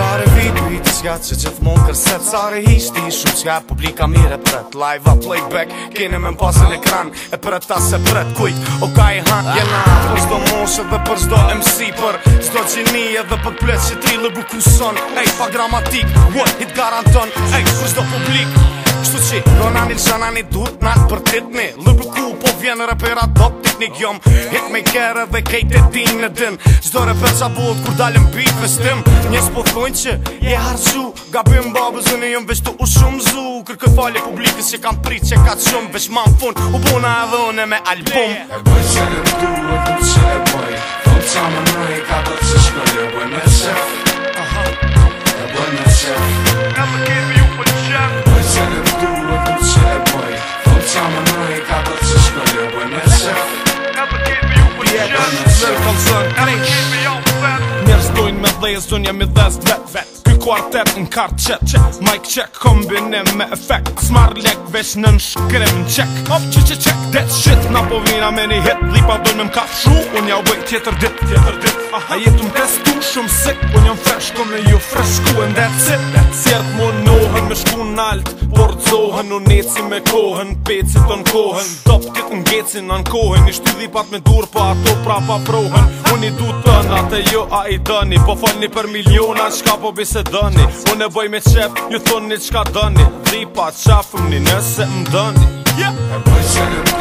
Sare vitu i të shka që gjithë mund kërset Sare hishti i shumë e publika mire pret Live a playback, kene me mpasë në ekran E pret ta se pret, kujt o ka i hanë Jena yeah, nah. për sdo moshe dhe për sdo MC Për sdo gjeni e dhe për plet që tri lëgu kusën Ej, pa gramatik, what hit garanton Ej, për sdo publik, Kështu që Rona një shana një duhet në atë për një Lëpër ku po vjenë rapera do pëtik një gjom Hit me kere dhe kejt e din në din Qdo reper qa bullet kur dalim pit vestim Njës po thonë që je harqu Gabim babës në jëm vesh të u shumë zu Kërkë falje publikës që kam prit që ka të shumë Vesh ma në fun u buna edhe une me album E bëjë që në duhet në qëpë sër kom sër Eri Njerës dojnë me dhe unë jam i dhe zë vet vet Ky kuartet në kartë qëtë qëtë Mike qëtë kombinim me efekt Smar lek vesh në në shkrim në qek Op që që qëk That shit na po vina me një hit Lipa dojnë me m'ka shu Unë ja u bëj tjetër dit Tjetër dit Aha jetu m'testu shumë sik Unë jam fresh kom në ju freshku And that's it Sjertë mu nohen me shku në altë dohen Në me kohen, peci të në kohen Dopë të këtë në në kohen Në shtu dhipat me dur, pa po ato pra pa prohen Unë i du të në, atë jo a i dëni Po falni për miliona, qka po bise dëni Unë e bëj me qep, ju thoni qka dëni Dhipat qafëm një nëse më dëni yeah. E bëj që në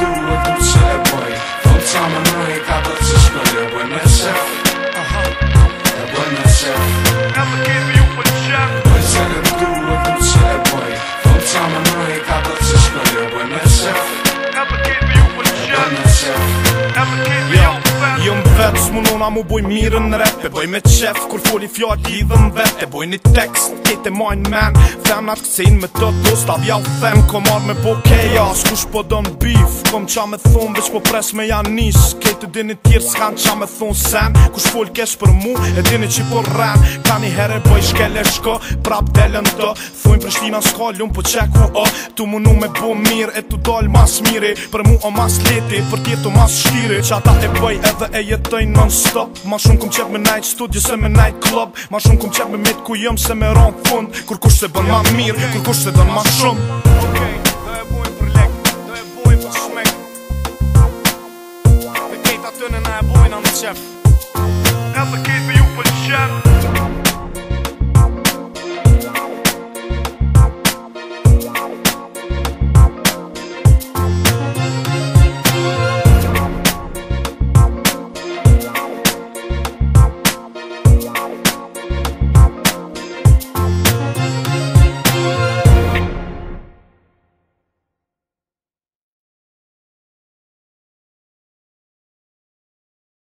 myself. vet S'munona mu boj mirë në rep E boj me qef kur foli dhe në vet E boj një tekst, kejt e majnë men Femnat kësejnë me të dos Avja u them, kom arë me bo keja S'kush po dëm bif, kom qa me thonë Vesh po pres me janis Kejt të dini tjirë s'kan qa me thonë sen Kush foli kesh për mu, e dini që po ren Ka një herë e boj shkele shko Prap delën të, thujnë për shtina s'ka Lumë po qek ku o, tu munu me bo mirë E tu dal mas mire, për mu o mas leti Për tjetu mas shtire, që ata e edhe e jetojnë non stop Ma shumë kum qep me night studio se me night club Ma shumë kum qep me mit ku jëm se me ron fund Kur kush se bën ma mirë, kur kush se dën ma shumë Shumë Me kejt atyne na e bojna në qep Nga të kejt